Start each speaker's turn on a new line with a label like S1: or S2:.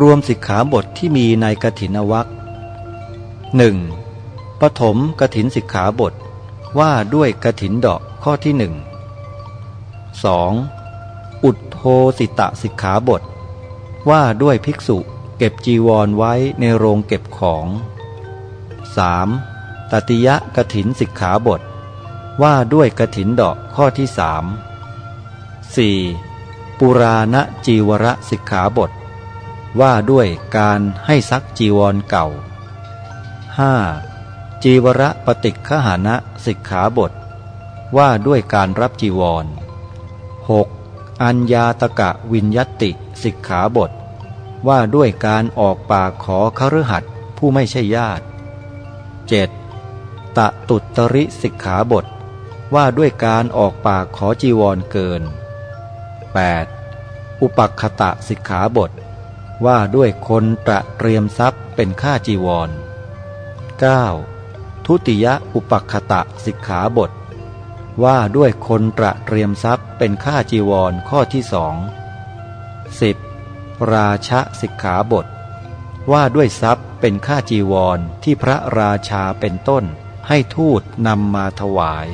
S1: รวมสิกขาบทที่มีในกถินวัคหนึ่งปฐมกถินสิกขาบทว่าด้วยกถินดอกข้อที่หนึ่งสองอุดโทสิตะสิกขาบท ว่าด้วยภิกษุเก็บจีวรไว้ในโรงเก็บของ 3. ตติยะกถินสิกขาบท ว่าด้วยกถินดอกข้อที่สาม 4. ปุราณจีวรสิกขาบท ว่าด้วยการให้ซักจีวรเก่า 5. จีวรปฏิคหานะสิกขาบท ว่าด้วยการรับจีวร 6. อัญญาตกะวินยติสิกขาบท ว่าด้วยการออกปากขอคฤหัสผู้ไม่ใช่ญาติ 7. ตะตุตริสิกขาบท ว่าด้วยการออกปากขอจีวรเกิน 8. อุปัคคตะสิกขาบท ว่าด้วยคนตระเตรียมทรัพย์เป็นค่าจีวร 9. ทุติยอุปัคคตะสิกขาบท ว่าด้วยคนตระเตรียมทรัพย์เป็นค่าจีวรข้อที่สอง 10. ราชสิกขาบท ว่าด้วยทรัพย์เป็นค่าจีวรที่พระราชาเป็นต้นให้ทูตนำมาถวาย